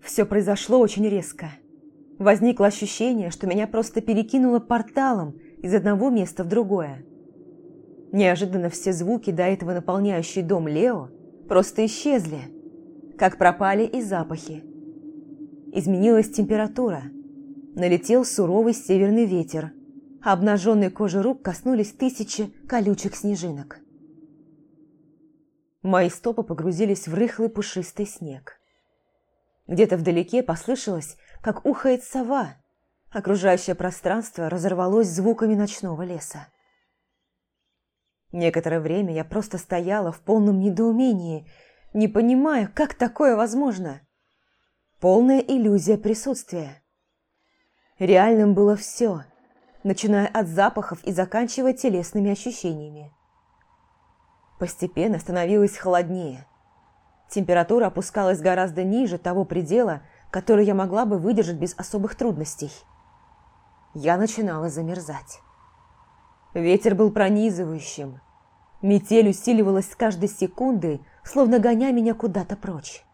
Все произошло очень резко. Возникло ощущение, что меня просто перекинуло порталом из одного места в другое. Неожиданно все звуки, до этого наполняющие дом Лео, просто исчезли, как пропали и запахи. изменилась температура. Налетел суровый северный ветер, обнаженной кожи рук коснулись тысячи колючих снежинок. Мои стопы погрузились в рыхлый пушистый снег. Где-то вдалеке послышалось, как ухает сова. Окружающее пространство разорвалось звуками ночного леса. Некоторое время я просто стояла в полном недоумении, не понимая, как такое возможно. Полная иллюзия присутствия. Реальным было все, начиная от запахов и заканчивая телесными ощущениями. Постепенно становилось холоднее. Температура опускалась гораздо ниже того предела, который я могла бы выдержать без особых трудностей. Я начинала замерзать. Ветер был пронизывающим. Метель усиливалась с каждой секундой, словно гоня меня куда-то прочь.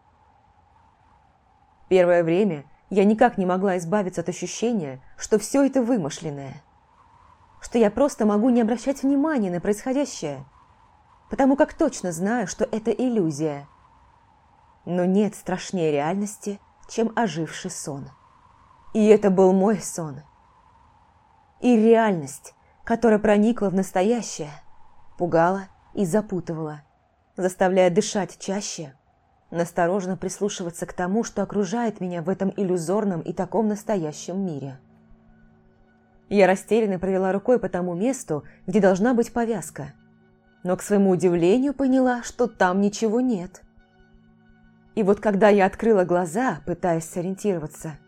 Первое время я никак не могла избавиться от ощущения, что все это вымышленное. Что я просто могу не обращать внимания на происходящее, потому как точно знаю, что это иллюзия. Но нет страшнее реальности, чем оживший сон. И это был мой сон. И реальность, которая проникла в настоящее, пугала и запутывала, заставляя дышать чаще, настороженно прислушиваться к тому, что окружает меня в этом иллюзорном и таком настоящем мире. Я растерянно провела рукой по тому месту, где должна быть повязка, но к своему удивлению поняла, что там ничего нет. И вот когда я открыла глаза, пытаясь сориентироваться,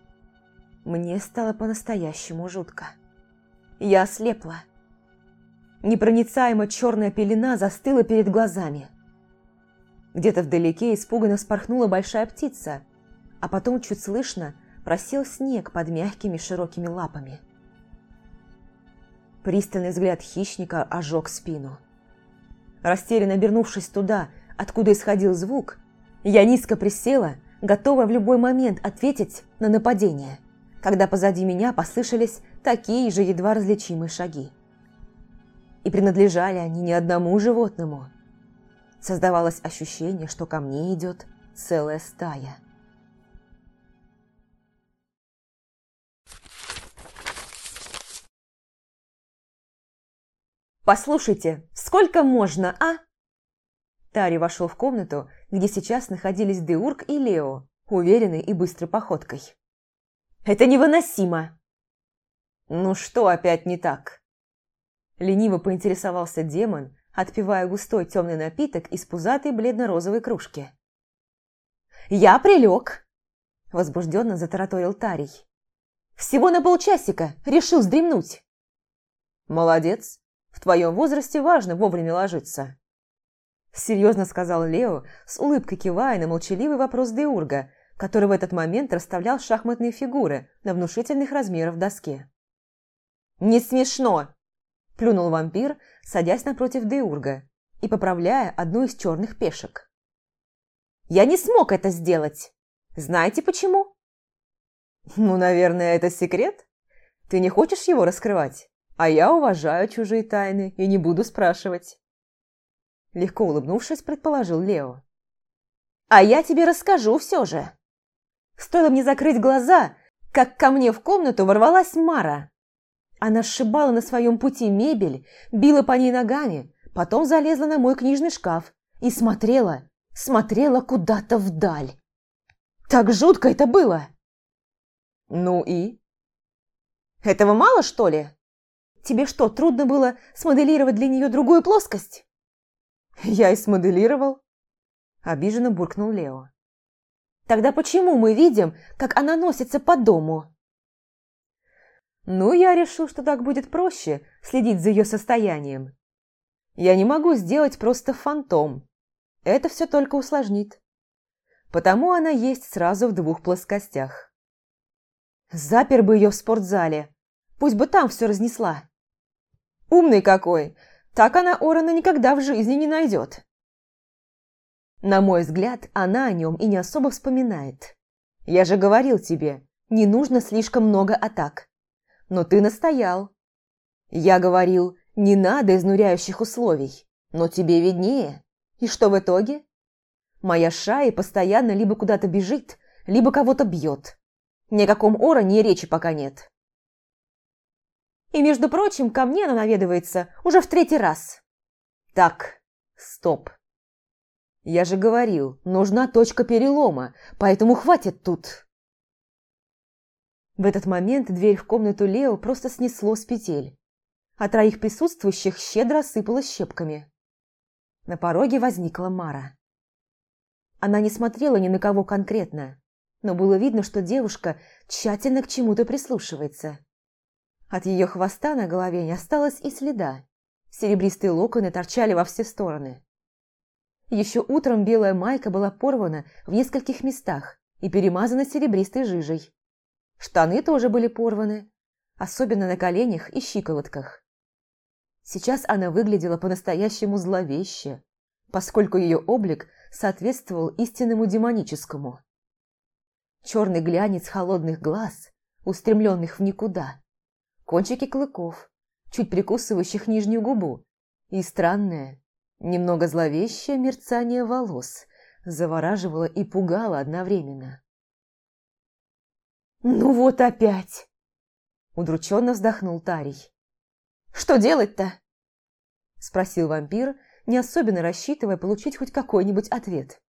мне стало по-настоящему жутко. Я ослепла. Непроницаемо черная пелена застыла перед глазами. Где-то вдалеке испуганно вспорхнула большая птица, а потом чуть слышно просел снег под мягкими широкими лапами. Пристальный взгляд хищника ожег спину. Растерянно обернувшись туда, откуда исходил звук, я низко присела, готовая в любой момент ответить на нападение, когда позади меня послышались такие же едва различимые шаги. И принадлежали они не одному животному. Создавалось ощущение, что ко мне идет целая стая. «Послушайте, сколько можно, а?» Тари вошел в комнату, где сейчас находились Деург и Лео, уверенной и быстрой походкой. «Это невыносимо!» «Ну что опять не так?» Лениво поинтересовался демон, отпивая густой темный напиток из пузатой бледно-розовой кружки. «Я прилег!» – возбужденно затараторил Тарий. «Всего на полчасика решил вздремнуть!» «Молодец! В твоем возрасте важно вовремя ложиться!» Серьезно сказал Лео, с улыбкой кивая на молчаливый вопрос Деурга, который в этот момент расставлял шахматные фигуры на внушительных размеров доске. «Не смешно!» – плюнул вампир, садясь напротив Деурга и поправляя одну из черных пешек. «Я не смог это сделать! Знаете почему?» «Ну, наверное, это секрет? Ты не хочешь его раскрывать? А я уважаю чужие тайны и не буду спрашивать». Легко улыбнувшись, предположил Лео. «А я тебе расскажу все же!» Стоило мне закрыть глаза, как ко мне в комнату ворвалась Мара. Она сшибала на своем пути мебель, била по ней ногами, потом залезла на мой книжный шкаф и смотрела, смотрела куда-то вдаль. Так жутко это было! Ну и? Этого мало, что ли? Тебе что, трудно было смоделировать для нее другую плоскость? «Я и смоделировал», – обиженно буркнул Лео. «Тогда почему мы видим, как она носится по дому?» «Ну, я решил, что так будет проще следить за ее состоянием. Я не могу сделать просто фантом. Это все только усложнит. Потому она есть сразу в двух плоскостях. Запер бы ее в спортзале. Пусть бы там все разнесла. Умный какой! Так она Орона никогда в жизни не найдет. На мой взгляд, она о нем и не особо вспоминает. Я же говорил тебе, не нужно слишком много атак. Но ты настоял. Я говорил, не надо изнуряющих условий, но тебе виднее. И что в итоге? Моя Шая постоянно либо куда-то бежит, либо кого-то бьет. Ни о каком Ороне речи пока нет. И, между прочим, ко мне она наведывается уже в третий раз. Так, стоп. Я же говорил, нужна точка перелома, поэтому хватит тут. В этот момент дверь в комнату Лео просто снесло с петель, а троих присутствующих щедро осыпалось щепками. На пороге возникла Мара. Она не смотрела ни на кого конкретно, но было видно, что девушка тщательно к чему-то прислушивается. От ее хвоста на голове не осталось и следа. Серебристые локоны торчали во все стороны. Еще утром белая майка была порвана в нескольких местах и перемазана серебристой жижей. Штаны тоже были порваны, особенно на коленях и щиколотках. Сейчас она выглядела по-настоящему зловеще, поскольку ее облик соответствовал истинному демоническому. Черный глянец холодных глаз, устремленных в никуда, кончики клыков, чуть прикусывающих нижнюю губу, и странное, немного зловещее мерцание волос завораживало и пугало одновременно. «Ну вот опять!» Удрученно вздохнул Тарий. «Что делать-то?» Спросил вампир, не особенно рассчитывая получить хоть какой-нибудь ответ.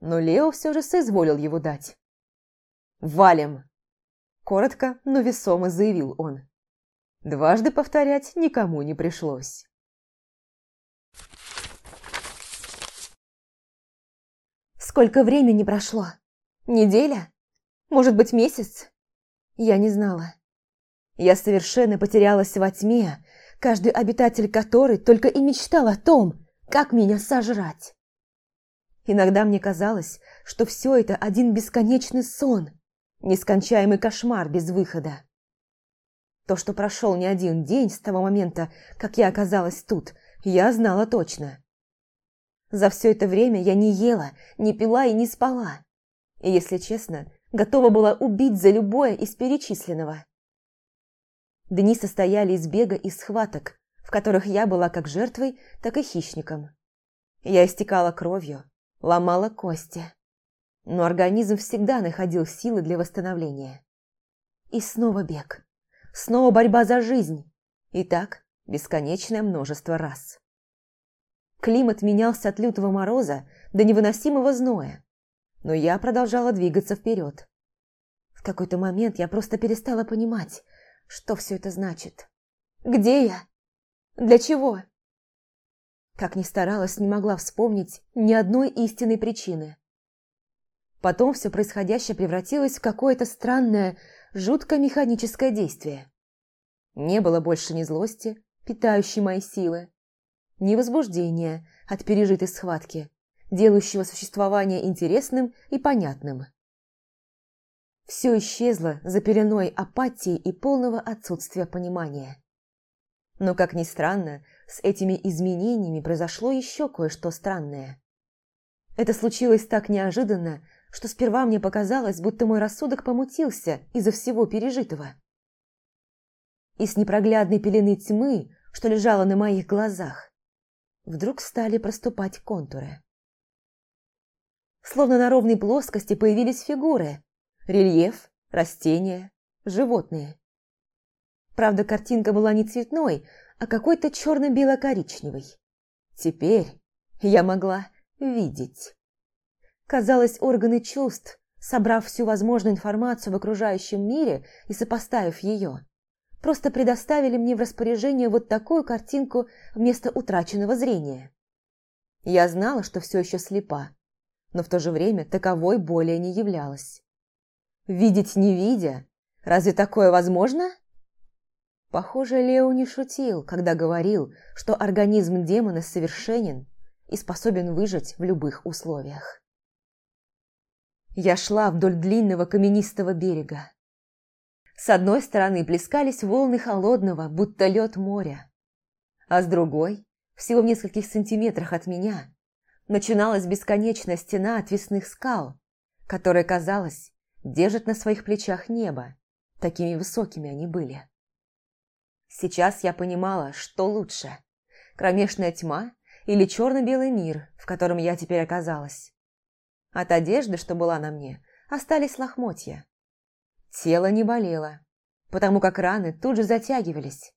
Но Лео все же соизволил его дать. «Валим!» Коротко, но весомо заявил он. Дважды повторять никому не пришлось. Сколько времени прошло? Неделя? Может быть, месяц? Я не знала. Я совершенно потерялась во тьме, каждый обитатель которой только и мечтал о том, как меня сожрать. Иногда мне казалось, что все это один бесконечный сон, нескончаемый кошмар без выхода. То, что прошел не один день с того момента, как я оказалась тут, я знала точно. За все это время я не ела, не пила и не спала. И, если честно, готова была убить за любое из перечисленного. Дни состояли из бега и схваток, в которых я была как жертвой, так и хищником. Я истекала кровью, ломала кости. Но организм всегда находил силы для восстановления. И снова бег. Снова борьба за жизнь. И так бесконечное множество раз. Климат менялся от лютого мороза до невыносимого зноя, но я продолжала двигаться вперед. В какой-то момент я просто перестала понимать, что все это значит. Где я? Для чего? Как ни старалась, не могла вспомнить ни одной истинной причины. Потом все происходящее превратилось в какое-то странное жутко механическое действие. Не было больше ни злости, питающей мои силы, ни возбуждения от пережитой схватки, делающего существование интересным и понятным. Все исчезло за пеленой апатии и полного отсутствия понимания. Но, как ни странно, с этими изменениями произошло еще кое-что странное. Это случилось так неожиданно, что сперва мне показалось, будто мой рассудок помутился из-за всего пережитого. И с непроглядной пелены тьмы, что лежала на моих глазах, вдруг стали проступать контуры. Словно на ровной плоскости появились фигуры, рельеф, растения, животные. Правда, картинка была не цветной, а какой-то черно-бело-коричневой. Теперь я могла видеть. Казалось, органы чувств, собрав всю возможную информацию в окружающем мире и сопоставив ее, просто предоставили мне в распоряжение вот такую картинку вместо утраченного зрения. Я знала, что все еще слепа, но в то же время таковой более не являлась. Видеть не видя, разве такое возможно? Похоже, Лео не шутил, когда говорил, что организм демона совершенен и способен выжить в любых условиях. Я шла вдоль длинного каменистого берега. С одной стороны плескались волны холодного, будто лед моря, а с другой, всего в нескольких сантиметрах от меня, начиналась бесконечная стена отвесных скал, которая, казалось, держит на своих плечах небо, такими высокими они были. Сейчас я понимала, что лучше – кромешная тьма или черно-белый мир, в котором я теперь оказалась. От одежды, что была на мне, остались лохмотья. Тело не болело, потому как раны тут же затягивались.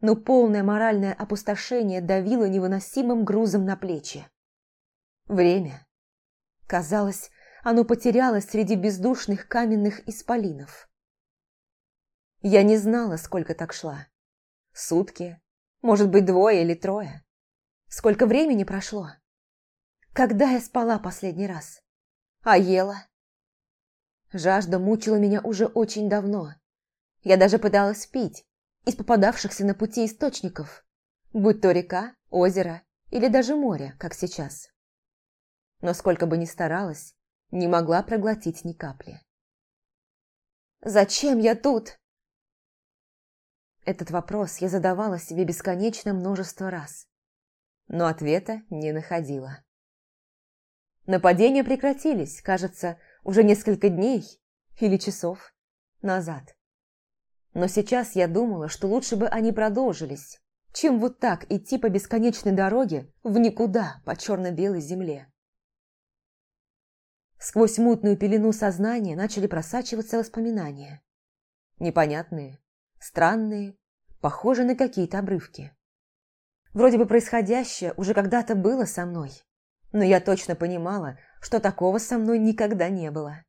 Но полное моральное опустошение давило невыносимым грузом на плечи. Время. Казалось, оно потерялось среди бездушных каменных исполинов. Я не знала, сколько так шла. Сутки, может быть, двое или трое. Сколько времени прошло? Когда я спала последний раз? А ела? Жажда мучила меня уже очень давно. Я даже пыталась пить из попадавшихся на пути источников, будь то река, озеро или даже море, как сейчас. Но сколько бы ни старалась, не могла проглотить ни капли. «Зачем я тут?» Этот вопрос я задавала себе бесконечно множество раз, но ответа не находила. Нападения прекратились, кажется, уже несколько дней или часов назад. Но сейчас я думала, что лучше бы они продолжились, чем вот так идти по бесконечной дороге в никуда по черно-белой земле. Сквозь мутную пелену сознания начали просачиваться воспоминания. Непонятные, странные, похожие на какие-то обрывки. Вроде бы происходящее уже когда-то было со мной, но я точно понимала, что такого со мной никогда не было.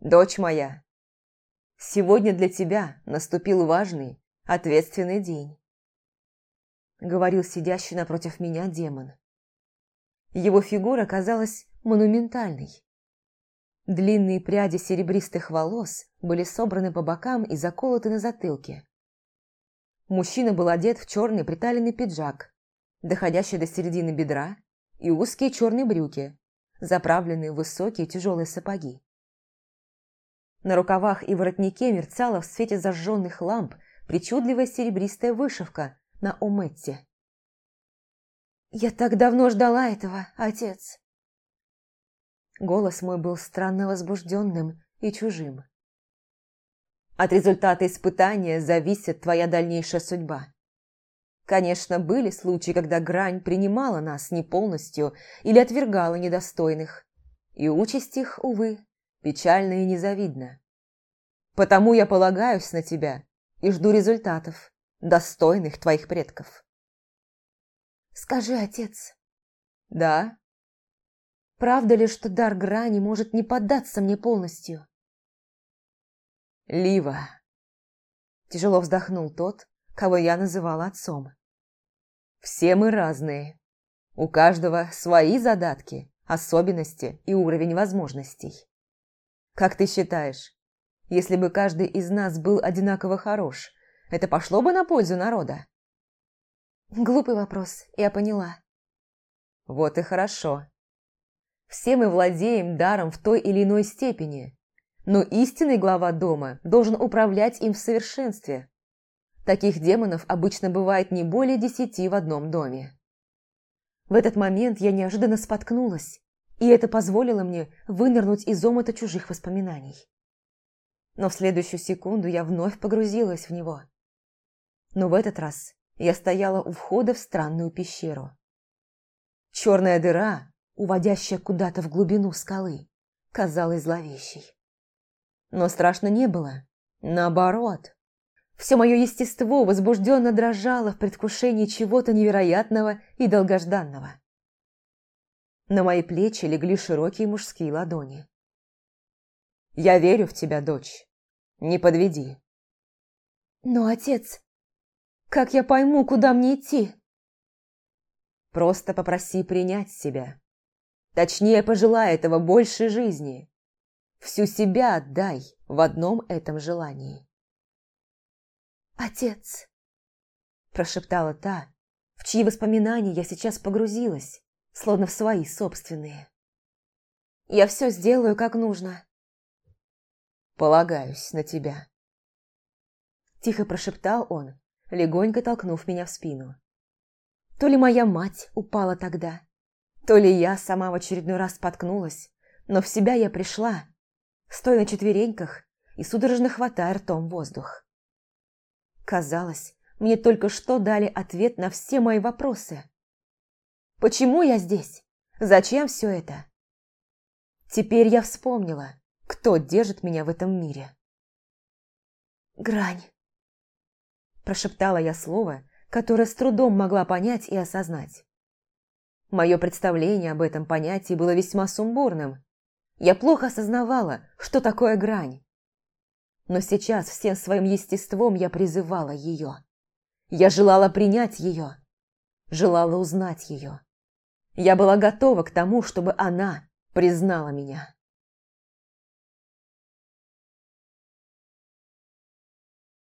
«Дочь моя, сегодня для тебя наступил важный, ответственный день», говорил сидящий напротив меня демон. Его фигура казалась монументальной. Длинные пряди серебристых волос были собраны по бокам и заколоты на затылке. Мужчина был одет в черный приталенный пиджак, доходящий до середины бедра, и узкие черные брюки, заправленные в высокие тяжелые сапоги. На рукавах и воротнике мерцала в свете зажженных ламп причудливая серебристая вышивка на ометте. «Я так давно ждала этого, отец!» Голос мой был странно возбужденным и чужим. От результата испытания зависит твоя дальнейшая судьба. Конечно, были случаи, когда грань принимала нас не полностью или отвергала недостойных. И участь их, увы, печальна и незавидна. Потому я полагаюсь на тебя и жду результатов, достойных твоих предков. Скажи, отец. Да? Правда ли, что дар грани может не поддаться мне полностью? Лива. Тяжело вздохнул тот, кого я называла отцом. Все мы разные. У каждого свои задатки, особенности и уровень возможностей. Как ты считаешь, если бы каждый из нас был одинаково хорош, это пошло бы на пользу народа? Глупый вопрос, я поняла. Вот и хорошо. Все мы владеем даром в той или иной степени, но истинный глава дома должен управлять им в совершенстве. Таких демонов обычно бывает не более десяти в одном доме. В этот момент я неожиданно споткнулась, и это позволило мне вынырнуть из омута чужих воспоминаний. Но в следующую секунду я вновь погрузилась в него. Но в этот раз я стояла у входа в странную пещеру. Черная дыра, уводящая куда-то в глубину скалы, казалась зловещей. Но страшно не было. Наоборот. Все мое естество возбужденно дрожало в предвкушении чего-то невероятного и долгожданного. На мои плечи легли широкие мужские ладони. «Я верю в тебя, дочь. Не подведи». «Но, отец, как я пойму, куда мне идти?» «Просто попроси принять себя. Точнее, пожелай этого больше жизни. Всю себя отдай в одном этом желании. «Отец!» – прошептала та, в чьи воспоминания я сейчас погрузилась, словно в свои собственные. «Я все сделаю, как нужно». «Полагаюсь на тебя». Тихо прошептал он, легонько толкнув меня в спину. То ли моя мать упала тогда, то ли я сама в очередной раз споткнулась, но в себя я пришла, стоя на четвереньках и судорожно хватая ртом воздух. Казалось, мне только что дали ответ на все мои вопросы. Почему я здесь? Зачем все это? Теперь я вспомнила, кто держит меня в этом мире. «Грань», – прошептала я слово, которое с трудом могла понять и осознать. Мое представление об этом понятии было весьма сумбурным. Я плохо осознавала, что такое грань. Но сейчас всем своим естеством я призывала ее. Я желала принять ее, желала узнать ее. Я была готова к тому, чтобы она признала меня.